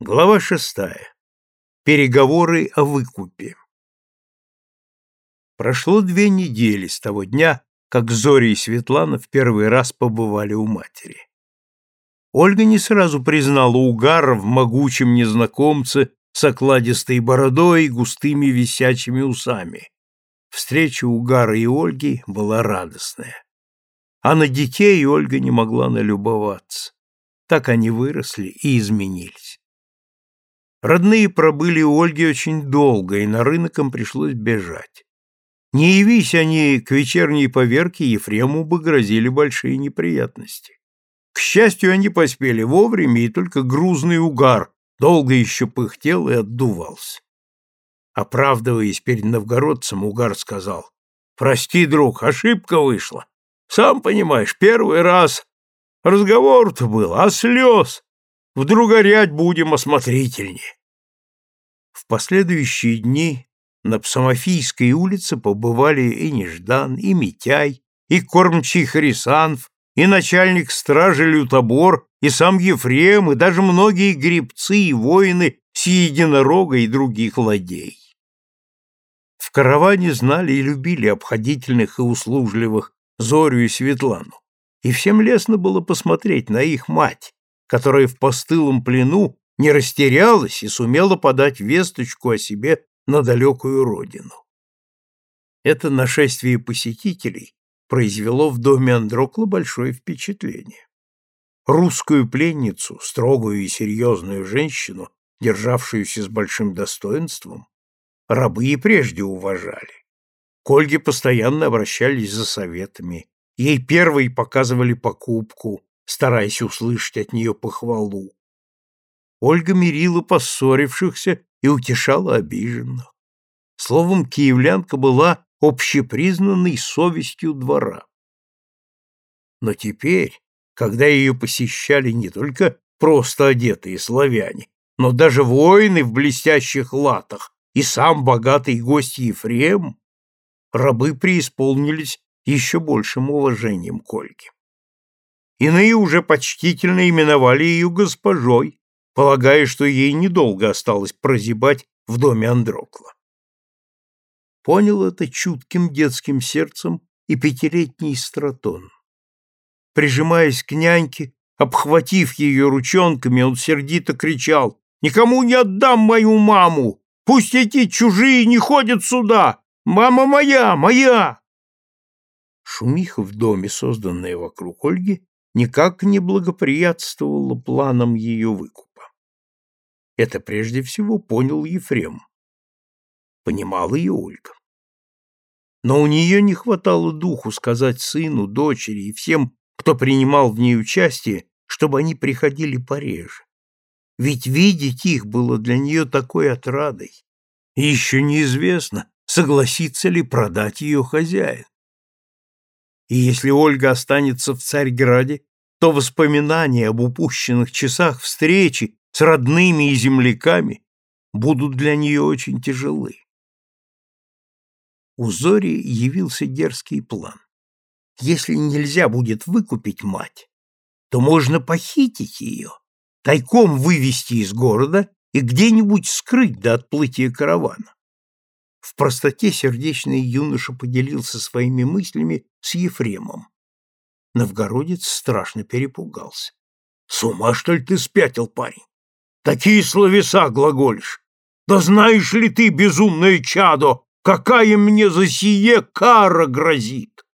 Глава шестая. Переговоры о выкупе. Прошло две недели с того дня, как Зоря и Светлана в первый раз побывали у матери. Ольга не сразу признала Угара в могучем незнакомце с окладистой бородой и густыми висячими усами. Встреча Угара и Ольги была радостная. А на детей Ольга не могла налюбоваться. Так они выросли и изменились. Родные пробыли у Ольги очень долго, и на рынок им пришлось бежать. Не явись они к вечерней поверке, Ефрему бы грозили большие неприятности. К счастью, они поспели вовремя, и только грузный угар долго еще пыхтел и отдувался. Оправдываясь перед новгородцем, угар сказал, «Прости, друг, ошибка вышла. Сам понимаешь, первый раз разговор-то был, а слез. Вдруг горять будем осмотрительнее. В последующие дни на Псамофийской улице побывали и Неждан, и Митяй, и кормчий Харисанф, и начальник стражи Лютобор, и сам Ефрем, и даже многие гребцы и воины с единорога и других ладей. В караване знали и любили обходительных и услужливых Зорю и Светлану, и всем лестно было посмотреть на их мать, которая в постылом плену не растерялась и сумела подать весточку о себе на далекую родину. Это нашествие посетителей произвело в доме Андрокла большое впечатление. Русскую пленницу, строгую и серьезную женщину, державшуюся с большим достоинством, рабы и прежде уважали. К Ольге постоянно обращались за советами, ей первой показывали покупку, стараясь услышать от нее похвалу. Ольга мирила поссорившихся и утешала обиженных. Словом, киевлянка была общепризнанной совестью двора. Но теперь, когда ее посещали не только просто одетые славяне, но даже воины в блестящих латах и сам богатый гость Ефрем, рабы преисполнились еще большим уважением к Ольге. Иные уже почтительно именовали ее госпожой, полагая, что ей недолго осталось прозябать в доме Андрокла. Понял это чутким детским сердцем и пятилетний стратон. Прижимаясь к няньке, обхватив ее ручонками, он сердито кричал «Никому не отдам мою маму! Пусть эти чужие не ходят сюда! Мама моя, моя!» Шумиха в доме, созданная вокруг Ольги, никак не благоприятствовало планам ее выкупа. Это прежде всего понял Ефрем. Понимала и Ольга. Но у нее не хватало духу сказать сыну, дочери и всем, кто принимал в ней участие, чтобы они приходили пореже. Ведь видеть их было для нее такой отрадой. И еще неизвестно, согласится ли продать ее хозяин. И если Ольга останется в Царьграде, то воспоминания об упущенных часах встречи с родными и земляками будут для нее очень тяжелы. У Зори явился дерзкий план. Если нельзя будет выкупить мать, то можно похитить ее, тайком вывести из города и где-нибудь скрыть до отплытия каравана. В простоте сердечный юноша поделился своими мыслями с Ефремом. Новгородец страшно перепугался. — С ума, что ли, ты спятил, парень? Такие словеса глаголишь! Да знаешь ли ты, безумное чадо, какая мне за сие кара грозит?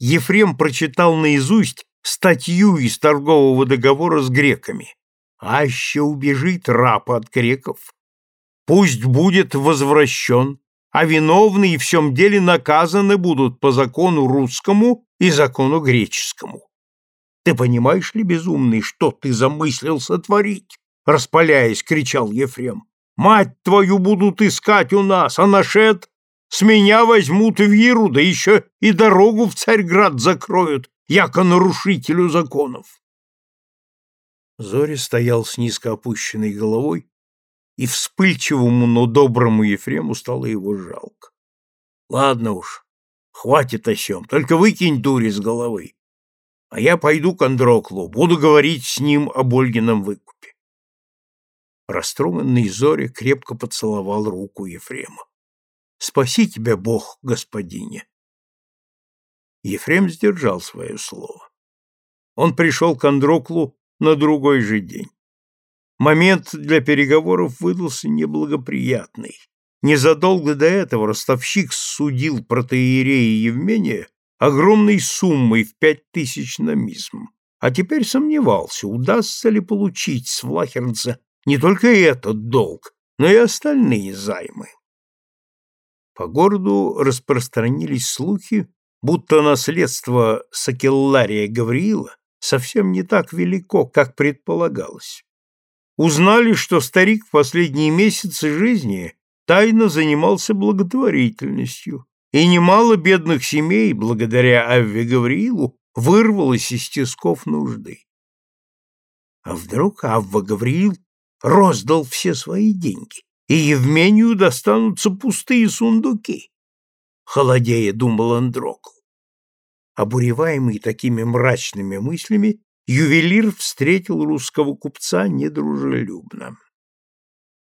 Ефрем прочитал наизусть статью из торгового договора с греками. Аще убежит раб от греков, пусть будет возвращен, а виновные в всем деле наказаны будут по закону русскому и закону греческому. Ты понимаешь ли, безумный, что ты замыслил сотворить? Распаляясь, кричал Ефрем. Мать твою будут искать у нас, а нашет с меня возьмут в Иру, да еще и дорогу в Царьград закроют, яко нарушителю законов. Зори стоял с низко опущенной головой и вспыльчивому, но доброму Ефрему стало его жалко. Ладно уж, хватит о сем, только выкинь дури с головы. А я пойду к Андроклу, буду говорить с ним об Ольгином выкупе. Растроганный Зоря крепко поцеловал руку Ефрема. «Спаси тебя, Бог, господине!» Ефрем сдержал свое слово. Он пришел к Андроклу на другой же день. Момент для переговоров выдался неблагоприятный. Незадолго до этого ростовщик судил протеерея Евмения огромной суммой в пять тысяч намизм, а теперь сомневался, удастся ли получить с Влахернца не только этот долг, но и остальные займы. По городу распространились слухи, будто наследство Сакеллария Гавриила совсем не так велико, как предполагалось. Узнали, что старик в последние месяцы жизни тайно занимался благотворительностью, и немало бедных семей, благодаря Авве Гавриилу, вырвалось из тисков нужды. А вдруг Авва Гавриил роздал все свои деньги, и Евмению достанутся пустые сундуки? Холодея думал Андрокл. Обуреваемый такими мрачными мыслями, ювелир встретил русского купца недружелюбно.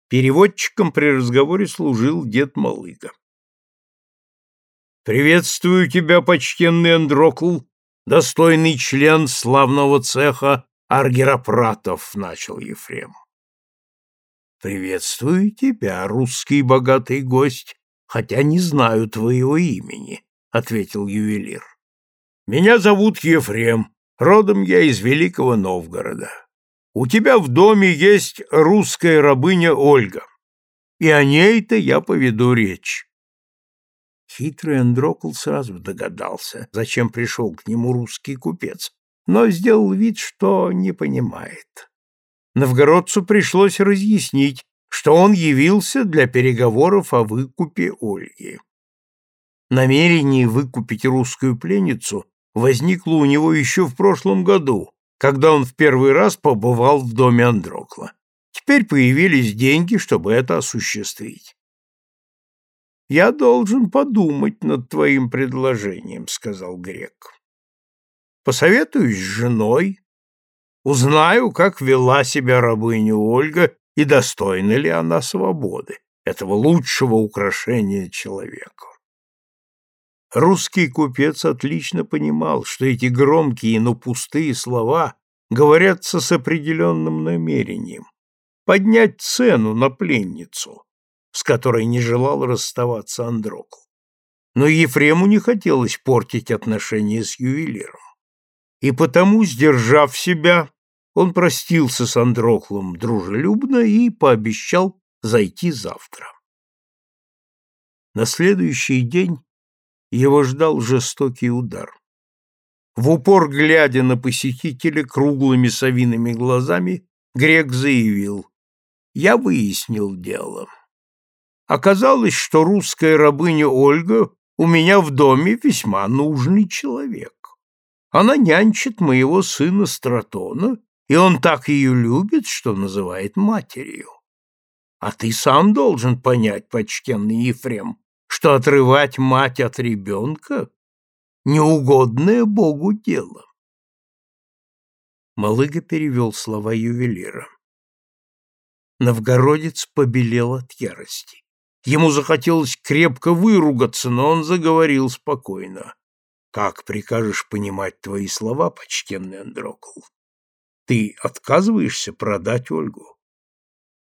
Переводчиком при разговоре служил дед Малыга. «Приветствую тебя, почтенный Андрокл, достойный член славного цеха аргеропратов», — начал Ефрем. «Приветствую тебя, русский богатый гость, хотя не знаю твоего имени», — ответил ювелир. Меня зовут Ефрем, родом я из Великого Новгорода. У тебя в доме есть русская рабыня Ольга, и о ней-то я поведу речь. Хитрый Андрокл сразу догадался, зачем пришел к нему русский купец, но сделал вид, что не понимает. Новгородцу пришлось разъяснить, что он явился для переговоров о выкупе Ольги. Намерение выкупить русскую пленницу возникло у него еще в прошлом году, когда он в первый раз побывал в доме Андрокла. Теперь появились деньги, чтобы это осуществить. «Я должен подумать над твоим предложением», — сказал грек. «Посоветуюсь с женой, узнаю, как вела себя рабыня Ольга и достойна ли она свободы, этого лучшего украшения человека. Русский купец отлично понимал, что эти громкие, но пустые слова говорятся с определенным намерением — поднять цену на пленницу, с которой не желал расставаться Андрокл. Но Ефрему не хотелось портить отношения с ювелиром. И потому, сдержав себя, он простился с Андроклом дружелюбно и пообещал зайти завтра. На следующий день его ждал жестокий удар. В упор глядя на посетителя круглыми совиными глазами, грек заявил, «Я выяснил дело. Оказалось, что русская рабыня Ольга у меня в доме весьма нужный человек. Она нянчит моего сына Стратона, и он так ее любит, что называет матерью. А ты сам должен понять, почтенный Ефрем, что отрывать мать от ребенка — неугодное Богу дело. Малыга перевел слова ювелира. Новгородец побелел от ярости. Ему захотелось крепко выругаться, но он заговорил спокойно. «Как прикажешь понимать твои слова, почтенный Андрокл? Ты отказываешься продать Ольгу?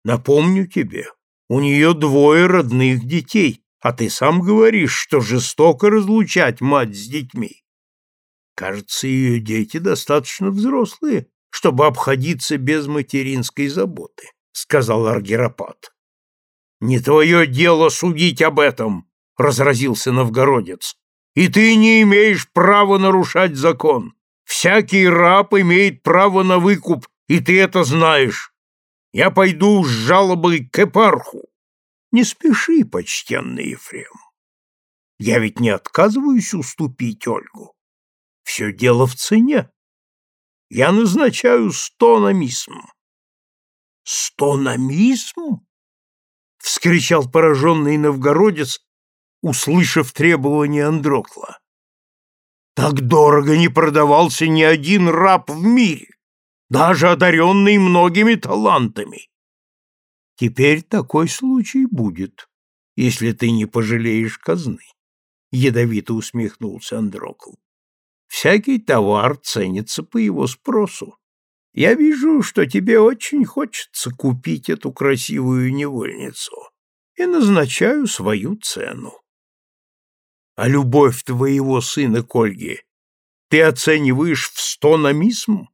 Напомню тебе, у нее двое родных детей, а ты сам говоришь, что жестоко разлучать мать с детьми. Кажется, ее дети достаточно взрослые, чтобы обходиться без материнской заботы, сказал Аргиропат. Не твое дело судить об этом, разразился новгородец. И ты не имеешь права нарушать закон. Всякий раб имеет право на выкуп, и ты это знаешь. Я пойду с жалобой к эпарху. Не спеши, почтенный Ефрем. Я ведь не отказываюсь уступить Ольгу. Все дело в цене. Я назначаю сто намисм. Сто намисм? Вскричал пораженный новгородец, услышав требование Андрокла. Так дорого не продавался ни один раб в мире, даже одаренный многими талантами. Теперь такой случай будет, если ты не пожалеешь казны. Ядовито усмехнулся Андрокл. Всякий товар ценится по его спросу. Я вижу, что тебе очень хочется купить эту красивую невольницу, и назначаю свою цену. А любовь твоего сына к Ольге ты оцениваешь в сто намисм?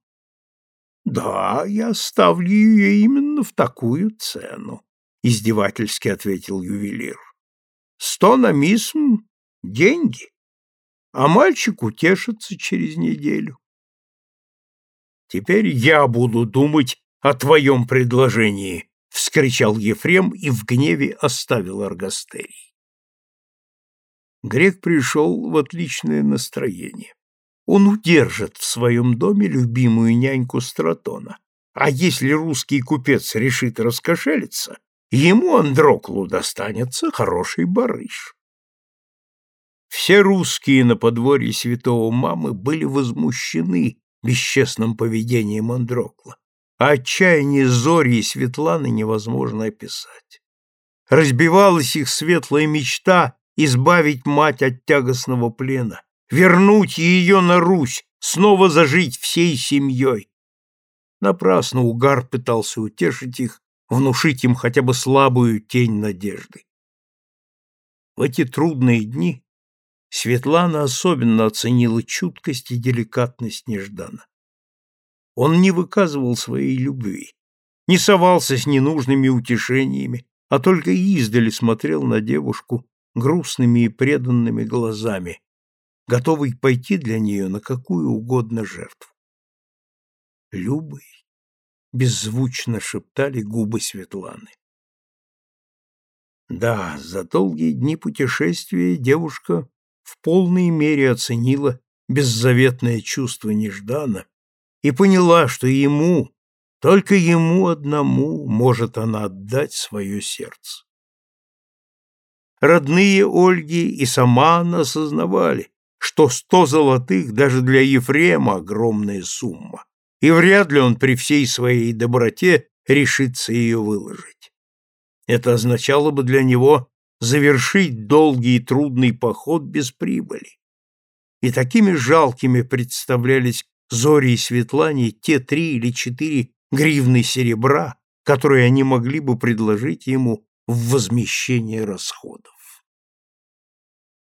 Да, я ставлю ее именно в такую цену, издевательски ответил ювелир. Сто намисм — деньги, а мальчик утешится через неделю. Теперь я буду думать о твоем предложении, вскричал Ефрем и в гневе оставил Аргастерий. Грек пришел в отличное настроение. Он удержит в своем доме любимую няньку Стратона, а если русский купец решит раскошелиться, ему, Андроклу, достанется хороший барыш. Все русские на подворье святого мамы были возмущены бесчестным поведением Андрокла, а отчаяние Зори и Светланы невозможно описать. Разбивалась их светлая мечта избавить мать от тягостного плена, вернуть ее на Русь, снова зажить всей семьей. Напрасно Угар пытался утешить их, внушить им хотя бы слабую тень надежды. В эти трудные дни Светлана особенно оценила чуткость и деликатность Неждана. Он не выказывал своей любви, не совался с ненужными утешениями, а только издали смотрел на девушку грустными и преданными глазами, готовый пойти для нее на какую угодно жертву. «Любый», — беззвучно шептали губы Светланы. Да, за долгие дни путешествия девушка в полной мере оценила беззаветное чувство Неждана и поняла, что ему, только ему одному может она отдать свое сердце. Родные Ольги и сама она осознавали, что сто золотых даже для Ефрема огромная сумма, и вряд ли он при всей своей доброте решится ее выложить. Это означало бы для него завершить долгий и трудный поход без прибыли. И такими жалкими представлялись Зоре и Светлане те три или четыре гривны серебра, которые они могли бы предложить ему в возмещение расходов.